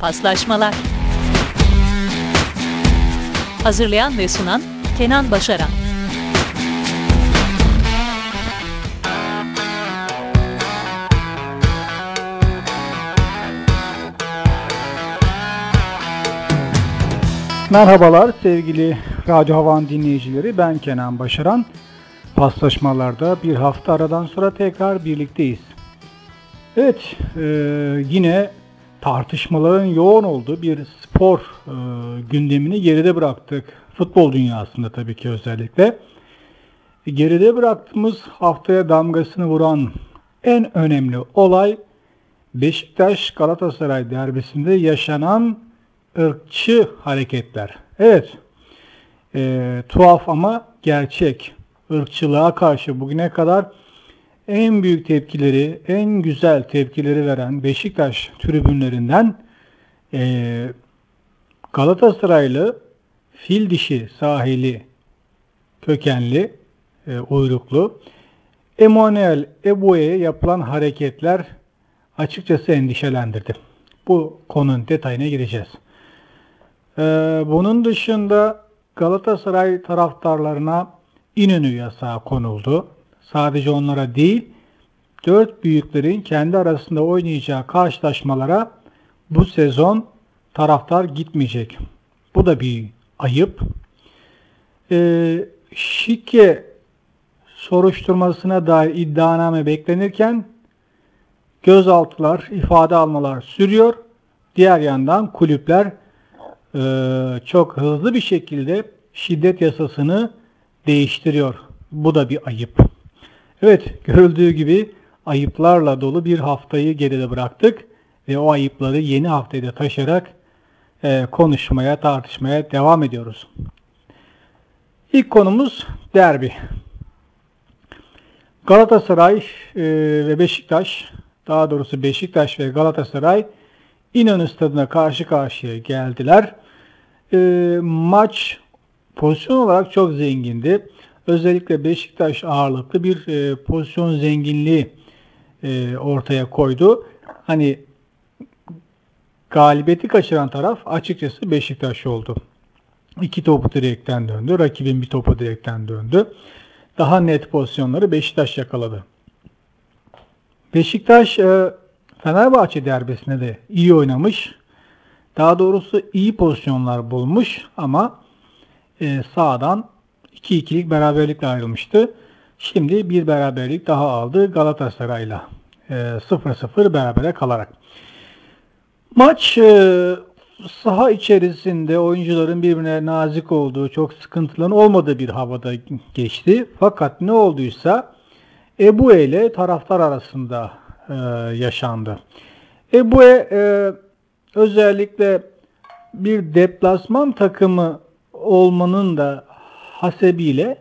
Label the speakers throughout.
Speaker 1: Paslaşmalar Hazırlayan ve sunan Kenan Başaran
Speaker 2: Merhabalar sevgili Radyo Havan dinleyicileri. Ben Kenan Başaran. Paslaşmalarda bir hafta aradan sonra tekrar birlikteyiz. Evet, e, yine tartışmaların yoğun olduğu bir spor e, gündemini geride bıraktık. Futbol dünyasında tabii ki özellikle. Geride bıraktığımız haftaya damgasını vuran en önemli olay Beşiktaş Galatasaray derbisinde yaşanan ırkçı hareketler. Evet, e, tuhaf ama gerçek. Irkçılığa karşı bugüne kadar en büyük tepkileri, en güzel tepkileri veren Beşiktaş tribünlerinden e, Galatasaraylı fil dişi sahili kökenli, e, uyruklu Emanuel Ebue'ye yapılan hareketler açıkçası endişelendirdi. Bu konunun detayına gireceğiz. Ee, bunun dışında Galatasaray taraftarlarına İnönü yasağı konuldu. Sadece onlara değil, dört büyüklerin kendi arasında oynayacağı karşılaşmalara bu sezon taraftar gitmeyecek. Bu da bir ayıp. Ee, şike soruşturmasına dair iddianame beklenirken gözaltılar, ifade almalar sürüyor. Diğer yandan kulüpler e, çok hızlı bir şekilde şiddet yasasını değiştiriyor. Bu da bir ayıp. Evet, görüldüğü gibi ayıplarla dolu bir haftayı geride bıraktık ve o ayıpları yeni haftaya da taşıyarak e, konuşmaya, tartışmaya devam ediyoruz. İlk konumuz derbi. Galatasaray e, ve Beşiktaş, daha doğrusu Beşiktaş ve Galatasaray İnönü Stadı'na karşı karşıya geldiler. E, maç pozisyon olarak çok zengindi. Özellikle Beşiktaş ağırlıklı bir e, pozisyon zenginliği e, ortaya koydu. Hani galibiyeti kaçıran taraf açıkçası Beşiktaş oldu. İki topu direkten döndü. Rakibin bir topu direkten döndü. Daha net pozisyonları Beşiktaş yakaladı. Beşiktaş e, Fenerbahçe derbisinde de iyi oynamış. Daha doğrusu iyi pozisyonlar bulmuş ama e, sağdan 2-2'lik beraberlikle ayrılmıştı. Şimdi bir beraberlik daha aldı Galatasaray'la. E, 0-0 berabere kalarak. Maç e, saha içerisinde oyuncuların birbirine nazik olduğu, çok sıkıntıların olmadığı bir havada geçti. Fakat ne olduysa Ebu ile taraftar arasında e, yaşandı. Ebue e, özellikle bir deplasman takımı olmanın da hasebiyle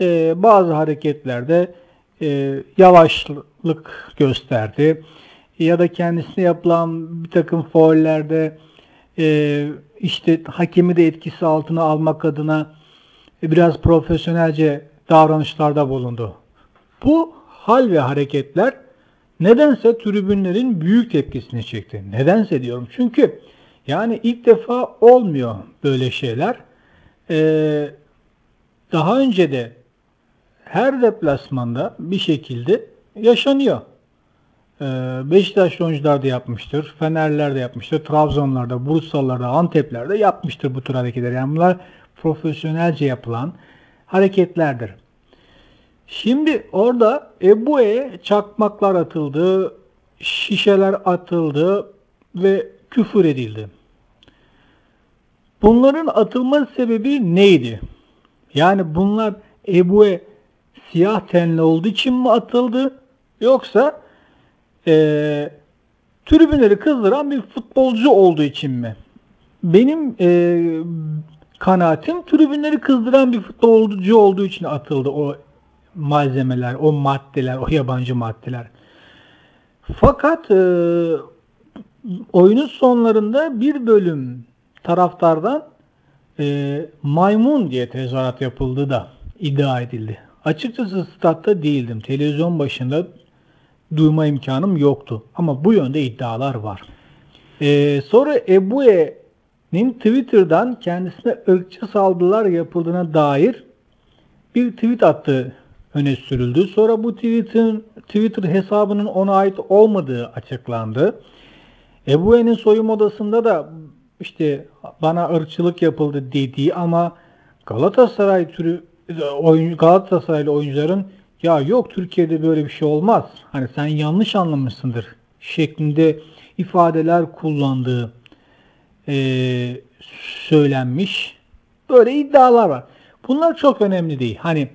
Speaker 2: e, bazı hareketlerde e, yavaşlık gösterdi. Ya da kendisine yapılan bir takım faullerde e, işte hakemi de etkisi altına almak adına biraz profesyonelce davranışlarda bulundu. Bu hal ve hareketler nedense tribünlerin büyük tepkisini çekti. Nedense diyorum çünkü yani ilk defa olmuyor böyle şeyler. Ee, daha önce de her deplasmanda bir şekilde yaşanıyor. Ee, Beşiktaş oyuncular da yapmıştır, Fenerler de yapmıştır, Trabzonlarda, Bursalılarda, Antepler'de yapmıştır bu tür hareketler. Yani bunlar profesyonelce yapılan hareketlerdir. Şimdi orada Ebu'ye çakmaklar atıldı, şişeler atıldı ve küfür edildi. Bunların atılma sebebi neydi? Yani bunlar Ebu'ye siyah tenli olduğu için mi atıldı? Yoksa e, tribünleri kızdıran bir futbolcu olduğu için mi? Benim e, kanaatim tribünleri kızdıran bir futbolcu olduğu için atıldı o malzemeler, o maddeler, o yabancı maddeler. Fakat e, oyunun sonlarında bir bölüm taraftardan e, maymun diye tezahürat yapıldı da iddia edildi. Açıkçası statta değildim. Televizyon başında duyma imkanım yoktu. Ama bu yönde iddialar var. Ee, sonra Ebue'nin Twitter'dan kendisine ırkçı saldırılar yapıldığına dair bir tweet attığı öne sürüldü. Sonra bu tweet'in Twitter hesabının ona ait olmadığı açıklandı. Ebue'nin soyunma odasında da işte bana ırkçılık yapıldı dediği ama Galatasaray türü oyun, Galatasaraylı oyuncuların ya yok Türkiye'de böyle bir şey olmaz. Hani sen yanlış anlamışsındır şeklinde ifadeler kullandığı e, söylenmiş. Böyle iddialar var. Bunlar çok önemli değil. Hani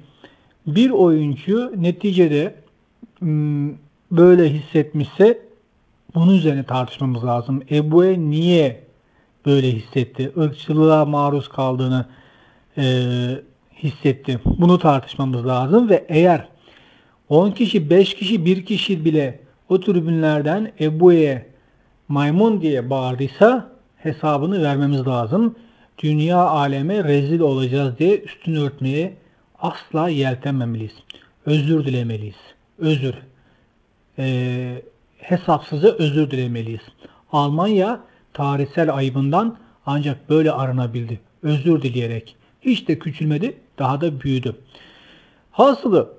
Speaker 2: bir oyuncu neticede böyle hissetmişse bunun üzerine tartışmamız lazım. Ebue niye böyle hissetti? Irkçılığa maruz kaldığını e, hissetti. Bunu tartışmamız lazım ve eğer 10 kişi, 5 kişi, 1 kişi bile o tribünlerden Ebu'ye maymun diye bağırdıysa hesabını vermemiz lazım. Dünya aleme rezil olacağız diye üstünü örtmeye asla yeltenmemeliyiz. Özür dilemeliyiz. Özür. Ee, hesapsızca özür dilemeliyiz. Almanya tarihsel ayıbından ancak böyle aranabildi. Özür dileyerek. Hiç de küçülmedi, daha da büyüdü. Hasılı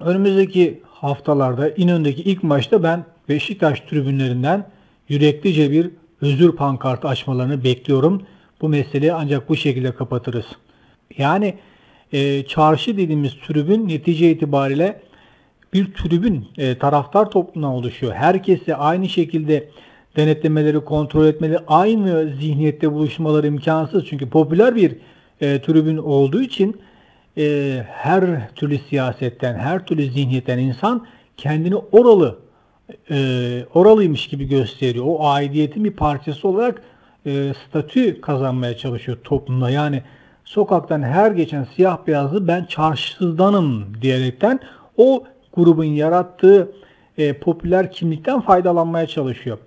Speaker 2: önümüzdeki haftalarda İnönü'ndeki ilk maçta ben Beşiktaş tribünlerinden yüreklice bir özür pankartı açmalarını bekliyorum. Bu meseleyi ancak bu şekilde kapatırız. Yani e, çarşı dediğimiz tribün netice itibariyle bir tribün e, taraftar topluluğuna oluşuyor. Herkesi aynı şekilde denetlemeleri, kontrol etmeleri, aynı zihniyette buluşmaları imkansız. Çünkü popüler bir e, tribün olduğu için e, her türlü siyasetten, her türlü zihniyetten insan kendini oralı, e, oralıymış gibi gösteriyor. O aidiyetin bir parçası olarak e, statü kazanmaya çalışıyor toplumda. Yani sokaktan her geçen siyah beyazlı ben çarşısızdanım diyerekten o grubun yarattığı e, popüler kimlikten faydalanmaya çalışıyor.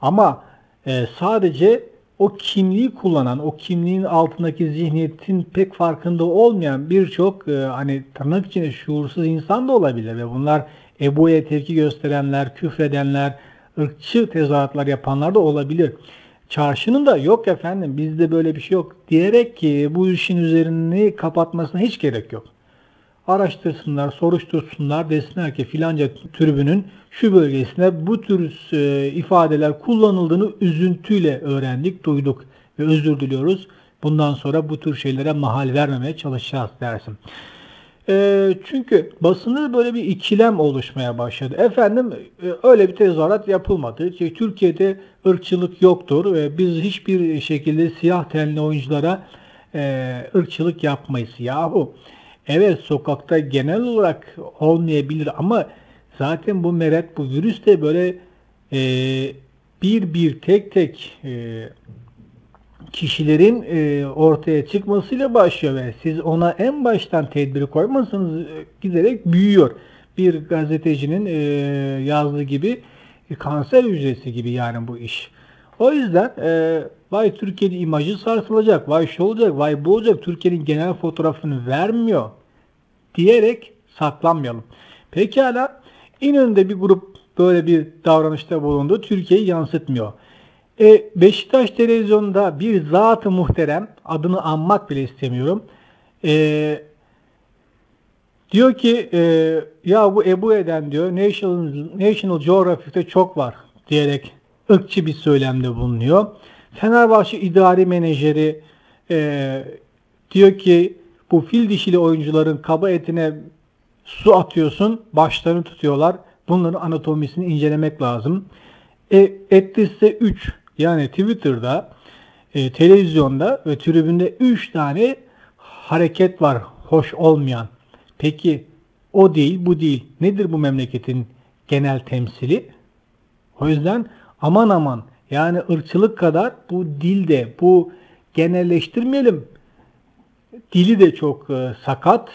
Speaker 2: Ama e, sadece o kimliği kullanan, o kimliğin altındaki zihniyetin pek farkında olmayan birçok e, hani tırnak içinde şuursuz insan da olabilir ve bunlar Ebu'ya tepki gösterenler, küfredenler, ırkçı tezahüratlar yapanlar da olabilir. Çarşının da yok efendim bizde böyle bir şey yok diyerek ki bu işin üzerini kapatmasına hiç gerek yok araştırsınlar, soruştursunlar, desinler ki filanca tribünün şu bölgesinde bu tür e, ifadeler kullanıldığını üzüntüyle öğrendik, duyduk ve özür diliyoruz. Bundan sonra bu tür şeylere mahal vermemeye çalışacağız dersin. E, çünkü basında böyle bir ikilem oluşmaya başladı. Efendim e, öyle bir tezahürat yapılmadı. İşte, Türkiye'de ırkçılık yoktur. ve biz hiçbir şekilde siyah tenli oyunculara e, ırkçılık yapmayız. Yahu Evet sokakta genel olarak olmayabilir ama zaten bu meret, bu virüs de böyle e, bir bir tek tek e, kişilerin e, ortaya çıkmasıyla başlıyor ve siz ona en baştan tedbiri koymazsanız e, giderek büyüyor. Bir gazetecinin e, yazdığı gibi e, kanser hücresi gibi yani bu iş. O yüzden e, vay Türkiye'nin imajı sarsılacak, vay şu olacak, vay bu olacak, Türkiye'nin genel fotoğrafını vermiyor diyerek saklanmayalım. Pekala İnönü'nde bir grup böyle bir davranışta bulundu. Türkiye'yi yansıtmıyor. E, Beşiktaş televizyonunda bir zat-ı muhterem adını anmak bile istemiyorum. E, diyor ki e, ya bu Ebu Eden diyor National, National Geographic'te çok var diyerek ırkçı bir söylemde bulunuyor. Fenerbahçe idari menajeri e, diyor ki bu fil dişili oyuncuların kaba etine su atıyorsun, başlarını tutuyorlar. Bunların anatomisini incelemek lazım. E, Etlis'te 3 yani Twitter'da, e, televizyonda ve tribünde 3 tane hareket var hoş olmayan. Peki o değil bu değil. Nedir bu memleketin genel temsili? O yüzden aman aman yani ırkçılık kadar bu dilde bu genelleştirmeyelim. Dili de çok e, sakat.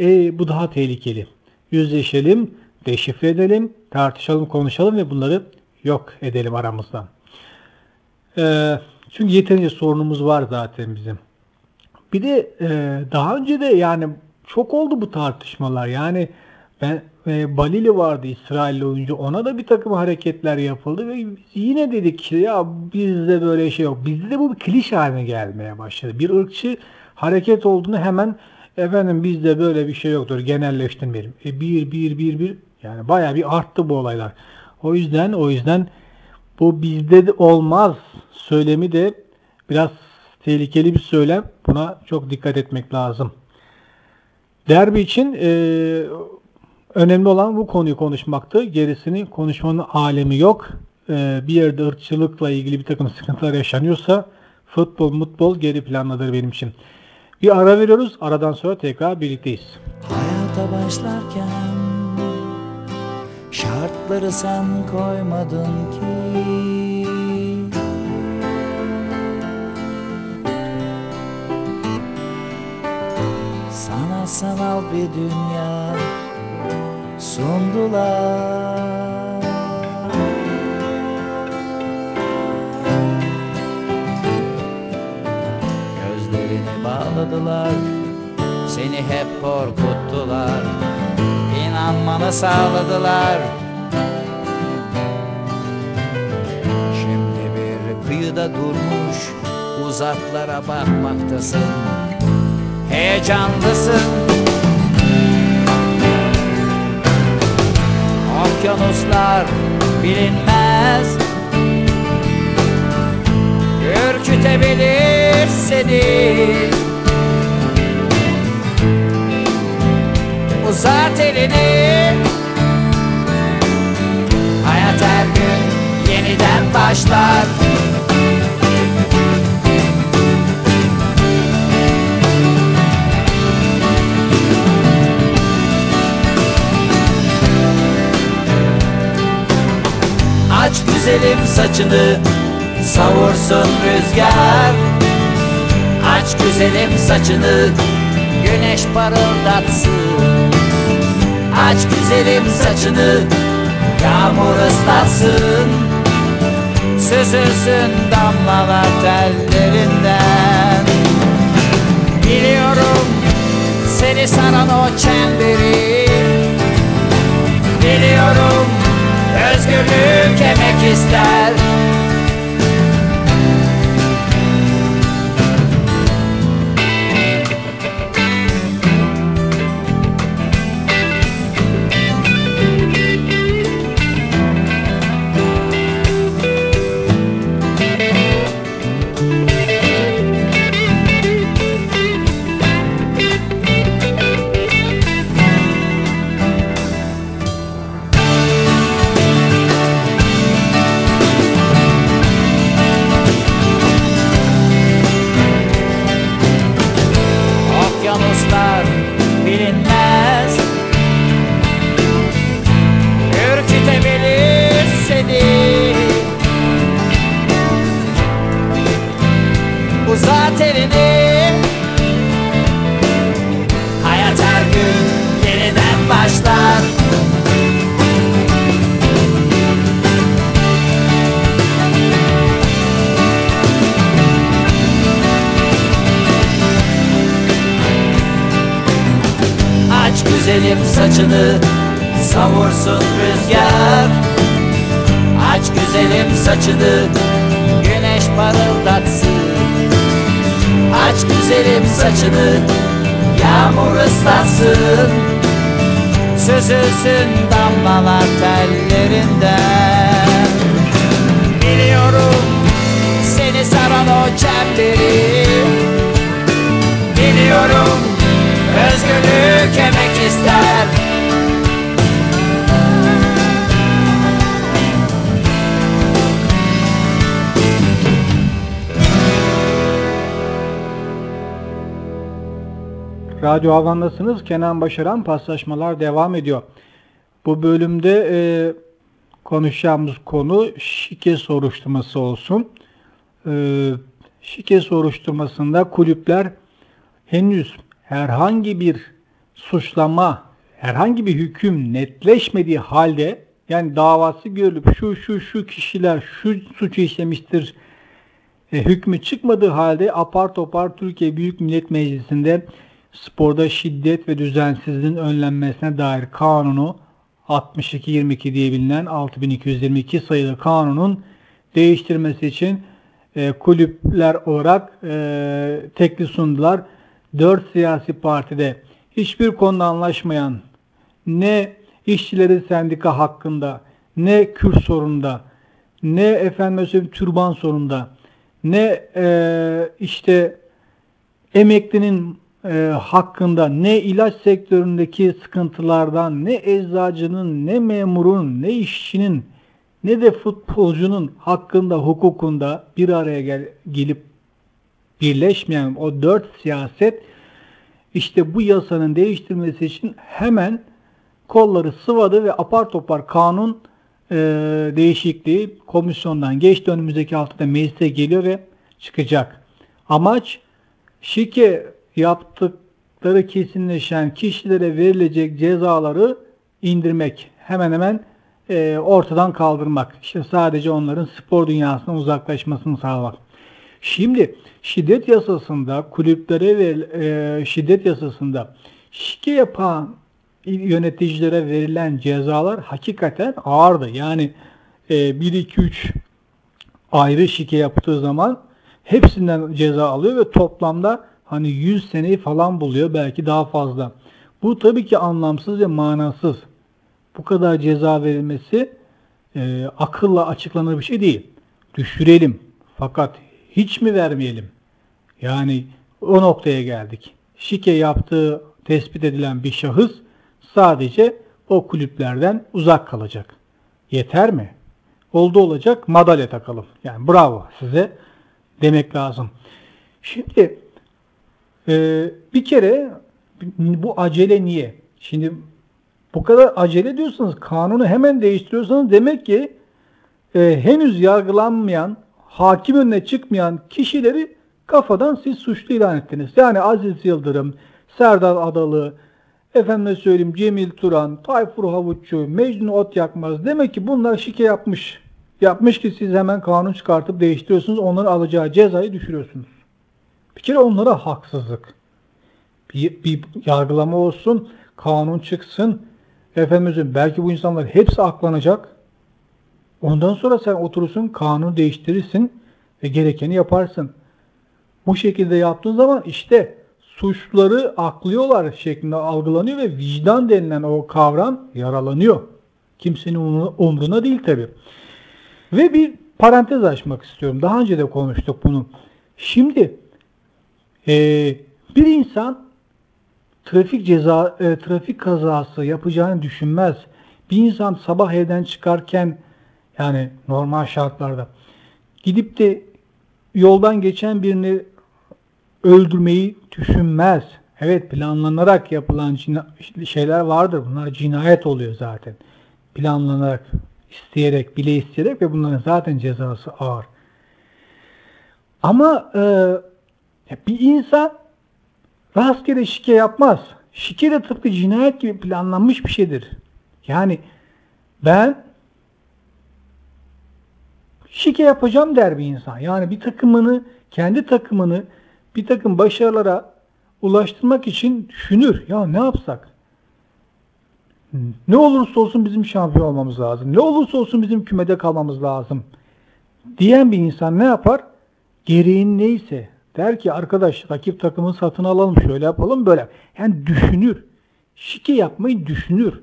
Speaker 2: E, bu daha tehlikeli. Yüzleşelim, deşifre edelim, tartışalım, konuşalım ve bunları yok edelim aramızdan. E, çünkü yeterince sorunumuz var zaten bizim. Bir de e, daha önce de yani çok oldu bu tartışmalar. Yani ben e, Balili vardı İsrailli oyuncu. Ona da bir takım hareketler yapıldı ve biz yine dedik ya bizde böyle şey yok. Bizde de bu bir klişe haline gelmeye başladı. Bir ırkçı hareket olduğunu hemen efendim bizde böyle bir şey yoktur genelleştirmeyelim. E, bir bir bir bir yani baya bir arttı bu olaylar. O yüzden o yüzden bu bizde de olmaz söylemi de biraz tehlikeli bir söylem. Buna çok dikkat etmek lazım. Derbi için e, önemli olan bu konuyu konuşmaktı. Gerisini konuşmanın alemi yok. E, bir yerde ırkçılıkla ilgili bir takım sıkıntılar yaşanıyorsa futbol mutbol geri plandadır benim için. Bir ara veriyoruz. Aradan sonra tekrar birlikteyiz.
Speaker 3: Hayata başlarken şartları sen koymadın ki Sana sanal bir dünya sundular Bağladılar. Seni hep korkuttular. İnanmanı sağladılar. Şimdi bir kıyıda durmuş Uzaklara bakmaktasın. Heyecanlısın. Okyanuslar bilinmez. Ürkütebilir seni Uzat elini. Hayat her gün yeniden başlar. Aç güzelim saçını savursun rüzgar. Aç güzelim saçını güneş parıldatsın Aç güzelim saçını yağmur ıslatsın. Süzülsün damlalar tellerinden. Biliyorum seni saran o çemberi. Biliyorum özgürlük emek ister
Speaker 2: Radyo Havan'dasınız. Kenan Başaran paslaşmalar devam ediyor. Bu bölümde e, konuşacağımız konu şike soruşturması olsun. E, şike soruşturmasında kulüpler henüz herhangi bir suçlama, herhangi bir hüküm netleşmediği halde yani davası görülüp şu şu şu kişiler şu suçu işlemiştir e, hükmü çıkmadığı halde apar topar Türkiye Büyük Millet Meclisi'nde sporda şiddet ve düzensizliğin önlenmesine dair kanunu 6222 diye bilinen 6222 sayılı kanunun değiştirmesi için e, kulüpler olarak e, teklif sundular. Dört siyasi partide hiçbir konuda anlaşmayan ne işçilerin sendika hakkında ne Kürt sorununda ne efendim türban sorununda ne e, işte emeklinin e, hakkında ne ilaç sektöründeki sıkıntılardan ne eczacının ne memurun ne işçinin ne de futbolcunun hakkında hukukunda bir araya gel, gelip birleşmeyen o dört siyaset işte bu yasanın değiştirmesi için hemen kolları sıvadı ve apar topar kanun e, değişikliği komisyondan geçti. Önümüzdeki haftada meclise geliyor ve çıkacak. Amaç şike yaptıkları kesinleşen kişilere verilecek cezaları indirmek. Hemen hemen e, ortadan kaldırmak. İşte sadece onların spor dünyasından uzaklaşmasını sağlamak. Şimdi şiddet yasasında kulüplere ve e, şiddet yasasında şike yapan yöneticilere verilen cezalar hakikaten ağırdı. Yani e, 1, 2, 3 ayrı şike yaptığı zaman hepsinden ceza alıyor ve toplamda hani 100 seneyi falan buluyor belki daha fazla. Bu tabii ki anlamsız ve manasız. Bu kadar ceza verilmesi e, akılla açıklanır bir şey değil. Düşürelim. Fakat hiç mi vermeyelim? Yani o noktaya geldik. Şike yaptığı tespit edilen bir şahıs sadece o kulüplerden uzak kalacak. Yeter mi? Oldu olacak madalya takalım. Yani bravo size demek lazım. Şimdi e, bir kere bu acele niye? Şimdi bu kadar acele diyorsanız kanunu hemen değiştiriyorsanız demek ki e, henüz yargılanmayan, hakim önüne çıkmayan kişileri kafadan siz suçlu ilan ettiniz. Yani Aziz Yıldırım, Serdar Adalı, efendime söyleyeyim Cemil Turan, Tayfur Havuççu, Mecnun Ot Yakmaz. Demek ki bunlar şike yapmış. Yapmış ki siz hemen kanun çıkartıp değiştiriyorsunuz. Onların alacağı cezayı düşürüyorsunuz. Bir kere onlara haksızlık. Bir, bir yargılama olsun, kanun çıksın. Efendimizin belki bu insanlar hepsi aklanacak. Ondan sonra sen oturursun, kanunu değiştirirsin ve gerekeni yaparsın. Bu şekilde yaptığın zaman işte suçları aklıyorlar şeklinde algılanıyor ve vicdan denilen o kavram yaralanıyor. Kimsenin umruna değil tabi. Ve bir parantez açmak istiyorum. Daha önce de konuştuk bunu. Şimdi e, bir insan trafik ceza e, trafik kazası yapacağını düşünmez. Bir insan sabah evden çıkarken yani normal şartlarda gidip de yoldan geçen birini öldürmeyi düşünmez. Evet planlanarak yapılan şeyler vardır. Bunlar cinayet oluyor zaten. Planlanarak, isteyerek, bile isteyerek ve bunların zaten cezası ağır. Ama e, bir insan rastgele şike yapmaz. Şike de tıpkı cinayet gibi planlanmış bir şeydir. Yani ben şike yapacağım der bir insan. Yani bir takımını, kendi takımını bir takım başarılara ulaştırmak için düşünür. Ya ne yapsak? Ne olursa olsun bizim şampiyon olmamız lazım. Ne olursa olsun bizim kümede kalmamız lazım. Diyen bir insan ne yapar? Gereğin neyse der ki arkadaş rakip takımı satın alalım şöyle yapalım böyle. Yani düşünür. Şike yapmayı düşünür.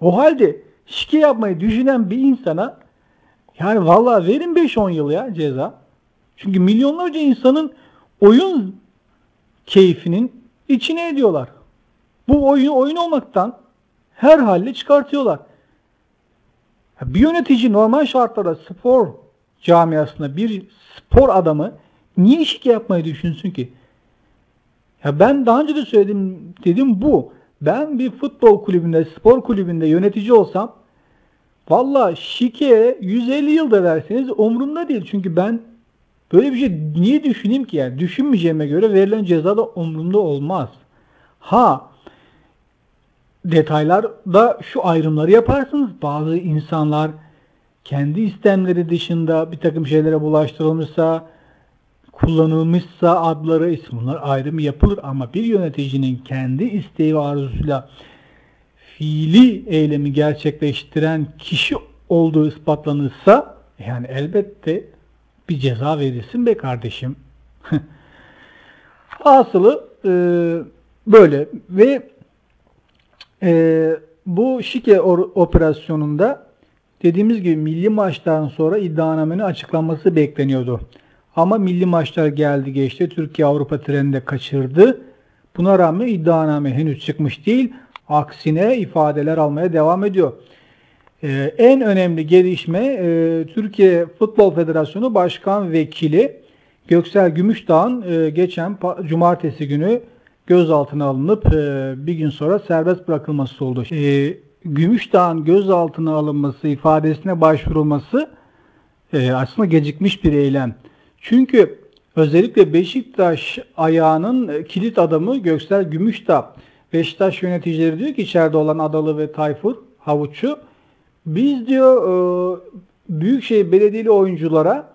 Speaker 2: O halde şike yapmayı düşünen bir insana yani vallahi verin 5-10 yıl ya ceza. Çünkü milyonlarca insanın oyun keyfinin içine ediyorlar. Bu oyunu oyun olmaktan her halle çıkartıyorlar. Bir yönetici normal şartlarda spor camiasında bir spor adamı niye şike yapmayı düşünsün ki? Ya ben daha önce de söyledim dedim bu. Ben bir futbol kulübünde, spor kulübünde yönetici olsam valla şike 150 yılda verseniz umurumda değil. Çünkü ben Böyle bir şey niye düşüneyim ki yani? Düşünmeyeceğime göre verilen ceza da umurumda olmaz. Ha detaylarda şu ayrımları yaparsınız. Bazı insanlar kendi istemleri dışında bir takım şeylere bulaştırılmışsa, kullanılmışsa adları, isim bunlar ayrımı yapılır ama bir yöneticinin kendi isteği ve arzusuyla fiili eylemi gerçekleştiren kişi olduğu ispatlanırsa yani elbette bir ceza verilsin be kardeşim. Hasılı e, böyle ve e, bu şike operasyonunda dediğimiz gibi milli maçtan sonra iddianamenin açıklanması bekleniyordu. Ama milli maçlar geldi geçti. Türkiye Avrupa treninde kaçırdı. Buna rağmen iddianame henüz çıkmış değil. Aksine ifadeler almaya devam ediyor. Ee, en önemli gelişme e, Türkiye Futbol Federasyonu Başkan Vekili Göksel Gümüşdağ'ın e, geçen cumartesi günü gözaltına alınıp e, bir gün sonra serbest bırakılması oldu. E, Gümüşdağ'ın gözaltına alınması, ifadesine başvurulması e, aslında gecikmiş bir eylem. Çünkü özellikle Beşiktaş ayağının e, kilit adamı Göksel Gümüşdağ. Beşiktaş yöneticileri diyor ki içeride olan Adalı ve Tayfur Havuççu biz diyor e, Büyükşehir Belediyeli oyunculara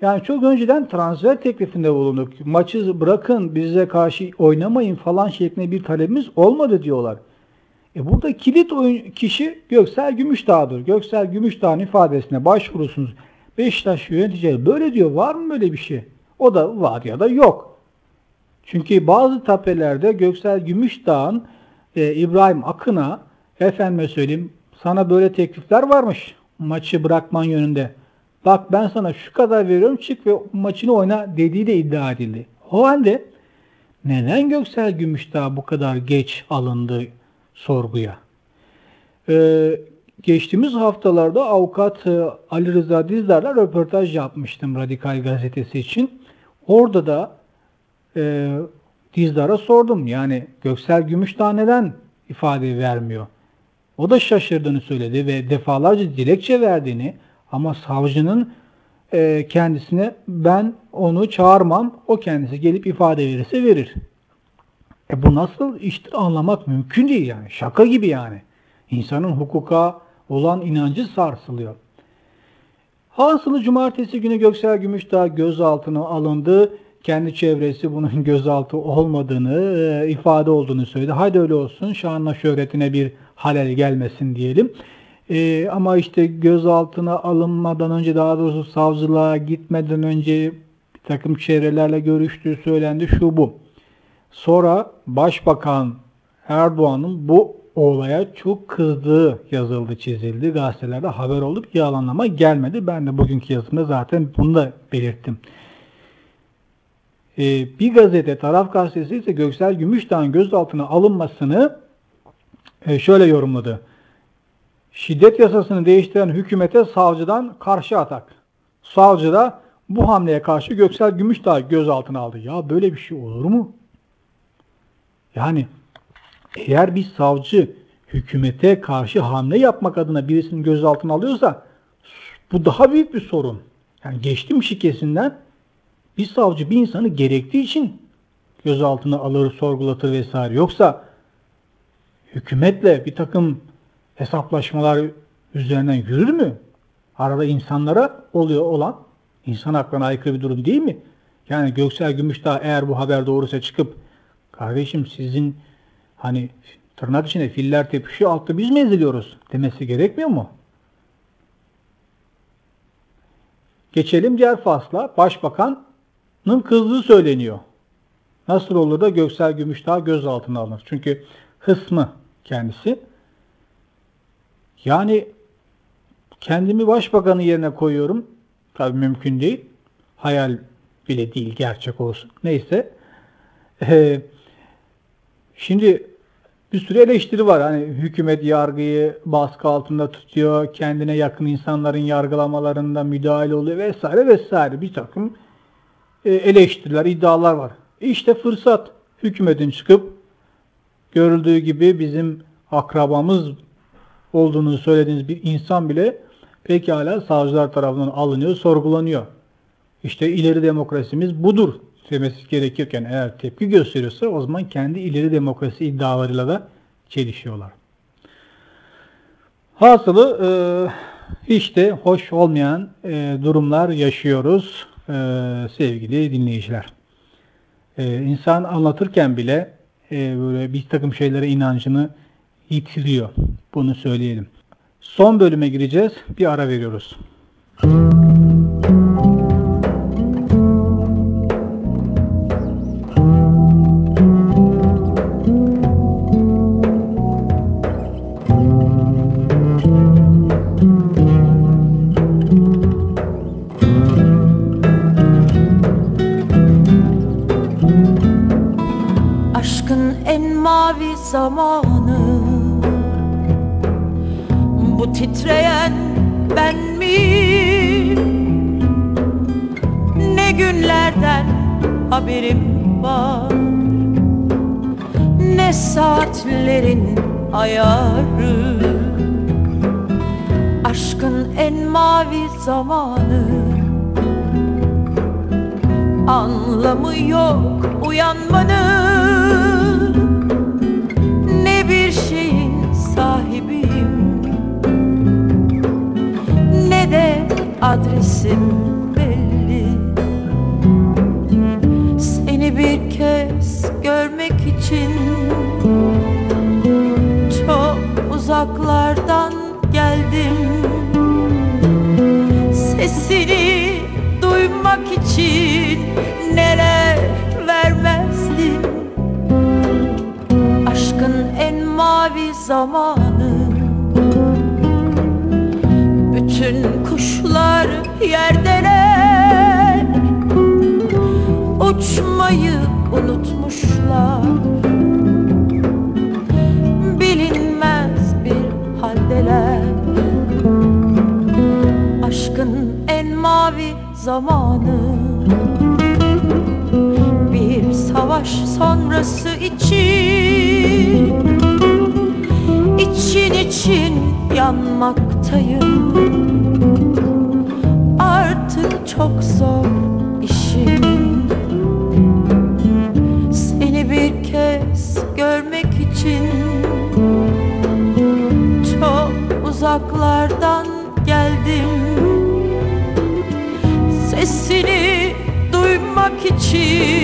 Speaker 2: yani çok önceden transfer teklifinde bulunduk. Maçı bırakın bize karşı oynamayın falan şeklinde bir talebimiz olmadı diyorlar. E burada kilit oyun kişi Göksel Gümüşdağ'dır. Göksel Gümüşdağ'ın ifadesine başvurursunuz. Beşiktaş yöneticileri böyle diyor. Var mı böyle bir şey? O da var ya da yok. Çünkü bazı tapelerde Göksel Gümüşdağ'ın e, İbrahim Akın'a efendime söyleyeyim sana böyle teklifler varmış maçı bırakman yönünde. Bak ben sana şu kadar veriyorum çık ve maçını oyna dediği de iddia edildi. O halde neden Göksel Gümüşdağ bu kadar geç alındı sorguya? Ee, geçtiğimiz haftalarda avukat e, Ali Rıza Dizdar'la röportaj yapmıştım Radikal Gazetesi için. Orada da e, Dizdar'a sordum. Yani Göksel Gümüşdağ neden ifade vermiyor? O da şaşırdığını söyledi ve defalarca dilekçe verdiğini ama savcının e, kendisine ben onu çağırmam, o kendisi gelip ifade verirse verir. E bu nasıl iştir anlamak mümkün değil yani. Şaka gibi yani. İnsanın hukuka olan inancı sarsılıyor. Hasılı cumartesi günü Göksel Gümüşdağ gözaltına alındı. Kendi çevresi bunun gözaltı olmadığını, e, ifade olduğunu söyledi. Haydi öyle olsun, şanla şöhretine bir halel gelmesin diyelim. E, ama işte gözaltına alınmadan önce daha doğrusu savcılığa gitmeden önce bir takım çevrelerle görüştüğü söylendi şu bu. Sonra Başbakan Erdoğan'ın bu olaya çok kızdığı yazıldı, çizildi. Gazetelerde haber olup yalanlama gelmedi. Ben de bugünkü yazımda zaten bunu da belirttim. Ee, bir gazete, taraf gazetesi ise Göksel Gümüşdağ'ın gözaltına alınmasını e, şöyle yorumladı. Şiddet yasasını değiştiren hükümete savcıdan karşı atak. Savcı da bu hamleye karşı Göksel Gümüşdağ gözaltına aldı. Ya böyle bir şey olur mu? Yani eğer bir savcı hükümete karşı hamle yapmak adına birisinin gözaltına alıyorsa bu daha büyük bir sorun. Yani geçtim şikesinden bir savcı bir insanı gerektiği için gözaltına alır, sorgulatır vesaire. Yoksa hükümetle bir takım hesaplaşmalar üzerinden yürür mü? Arada insanlara oluyor olan insan haklarına aykırı bir durum değil mi? Yani Göksel Gümüşdağ eğer bu haber doğrusa çıkıp kardeşim sizin hani tırnak içinde filler tepişiyor altta biz mi eziliyoruz demesi gerekmiyor mu? Geçelim diğer fasla. Başbakanın kızdığı söyleniyor. Nasıl olur da Göksel Gümüşdağ gözaltına alınır? Çünkü hısmı kendisi. Yani kendimi başbakanın yerine koyuyorum. Tabii mümkün değil. Hayal bile değil gerçek olsun. Neyse. Ee, şimdi bir sürü eleştiri var. Hani hükümet yargıyı baskı altında tutuyor. Kendine yakın insanların yargılamalarında müdahale oluyor vesaire vesaire. Bir takım e, eleştiriler, iddialar var. İşte fırsat. Hükümetin çıkıp görüldüğü gibi bizim akrabamız olduğunu söylediğiniz bir insan bile pekala savcılar tarafından alınıyor, sorgulanıyor. İşte ileri demokrasimiz budur demesi gerekirken eğer tepki gösteriyorsa o zaman kendi ileri demokrasi iddialarıyla da çelişiyorlar. Hasılı e, hiç de hoş olmayan e, durumlar yaşıyoruz e, sevgili dinleyiciler. E, insan anlatırken bile e, böyle bir takım şeylere inancını yitiriyor. Bunu söyleyelim. Son bölüme gireceğiz. Bir ara veriyoruz.
Speaker 4: Aşkın adresim belli. Seni bir kez görmek için Çok uzaklardan geldim. Sesini duymak için neler vermezdim? Aşkın en mavi zamanı. Bütün yerdeler. Uçmayı unutmuşlar. Bilinmez bir haldeler. Aşkın en mavi zamanı. Bir savaş sonrası için için için yanmaktayım çok zor işim. Seni bir kez görmek için Çok uzaklardan geldim. Sesini duymak için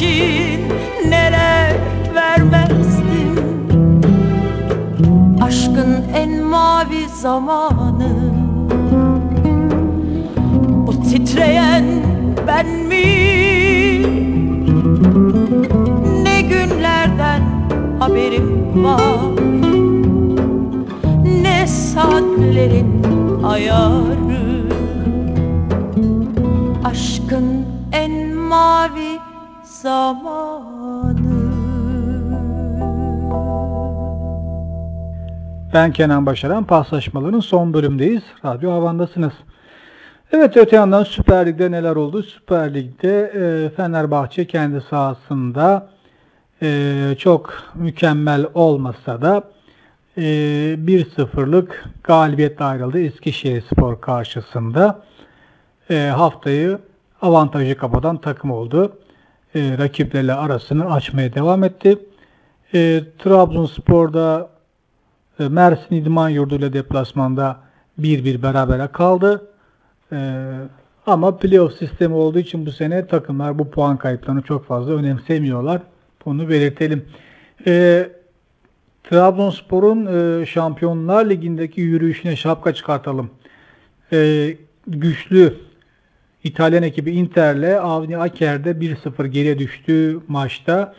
Speaker 4: için neler vermezdim? Aşkın en mavi zamanı. Bu titreyen ben mi? Ne günlerden haberim var? Ne saatlerin ayarı? Aşkın en mavi zamanı
Speaker 2: Ben Kenan Başaran. Paslaşmaların son bölümdeyiz. Radyo Havan'dasınız. Evet öte yandan Süper Lig'de neler oldu? Süper Lig'de e, Fenerbahçe kendi sahasında e, çok mükemmel olmasa da e, 1-0'lık galibiyetle ayrıldı Eskişehir Spor karşısında. E, haftayı avantajı kapatan takım oldu. E, rakiplerle arasını açmaya devam etti. E, Trabzonspor'da e, Mersin İdman Yurdu ile deplasmanda 1-1 berabere kaldı. Ee, ama playoff sistemi olduğu için bu sene takımlar bu puan kayıplarını çok fazla önemsemiyorlar. Bunu belirtelim. Ee, Trabzonspor'un e, Şampiyonlar Ligi'ndeki yürüyüşüne şapka çıkartalım. Ee, güçlü İtalyan ekibi Inter'le Avni Aker'de 1-0 geriye düştüğü maçta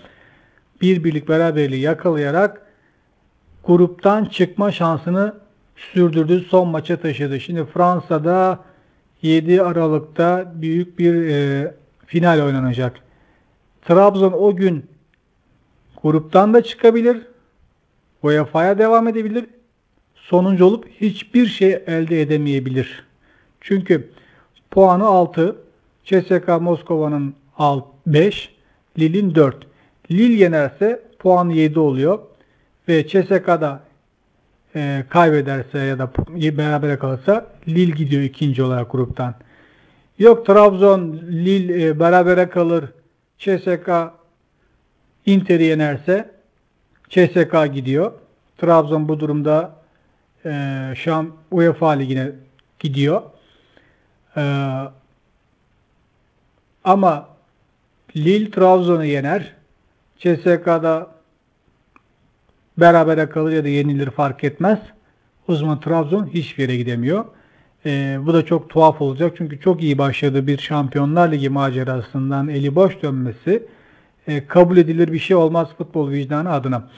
Speaker 2: bir birlik beraberliği yakalayarak gruptan çıkma şansını sürdürdü. Son maça taşıdı. Şimdi Fransa'da 7 Aralık'ta büyük bir e, final oynanacak. Trabzon o gün gruptan da çıkabilir. UEFA'ya devam edebilir. Sonuncu olup hiçbir şey elde edemeyebilir. Çünkü Puanı 6. CSK Moskova'nın 5. Lille'in 4. Lille yenerse puanı 7 oluyor. Ve CSK'da e, kaybederse ya da berabere kalırsa Lille gidiyor ikinci olarak gruptan. Yok Trabzon, Lille e, berabere kalır. CSK Inter'i yenerse CSK gidiyor. Trabzon bu durumda e, Şam UEFA Ligi'ne gidiyor. E, ama Lille Trabzon'u yener. CSK'da berabere kalır ya da yenilir fark etmez. O zaman Trabzon hiçbir yere gidemiyor. Ee, bu da çok tuhaf olacak çünkü çok iyi başladığı bir Şampiyonlar Ligi macerasından eli boş dönmesi e, kabul edilir bir şey olmaz futbol vicdanı adına.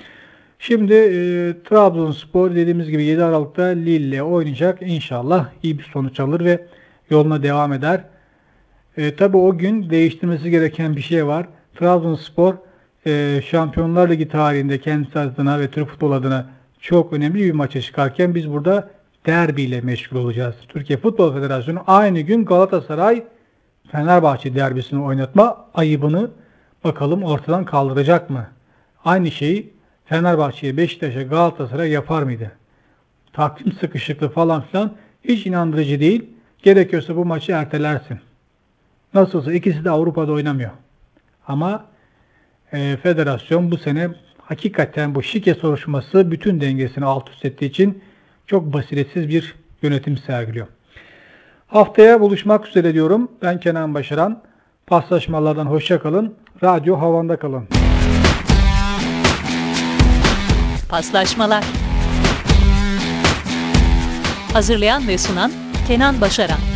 Speaker 2: Şimdi e, Trabzonspor dediğimiz gibi 7 Aralık'ta Lille oynayacak. İnşallah iyi bir sonuç alır ve yoluna devam eder. E, Tabi o gün değiştirmesi gereken bir şey var. Trabzonspor e, Şampiyonlar Ligi tarihinde kendisi adına ve Türk futbol adına çok önemli bir maça çıkarken biz burada derbiyle meşgul olacağız. Türkiye Futbol Federasyonu aynı gün Galatasaray Fenerbahçe derbisini oynatma ayıbını bakalım ortadan kaldıracak mı? Aynı şeyi Fenerbahçe'ye, Beşiktaş'a, Galatasaray yapar mıydı? Takvim sıkışıklığı falan filan hiç inandırıcı değil. Gerekiyorsa bu maçı ertelersin. Nasılsa ikisi de Avrupa'da oynamıyor. Ama e, federasyon bu sene hakikaten bu şike soruşturması bütün dengesini alt üst ettiği için çok basiretsiz bir yönetim sergiliyor. Haftaya buluşmak üzere diyorum. Ben Kenan Başaran. Paslaşmalardan hoşça kalın. Radyo havanda kalın.
Speaker 1: Paslaşmalar Hazırlayan ve sunan Kenan Başaran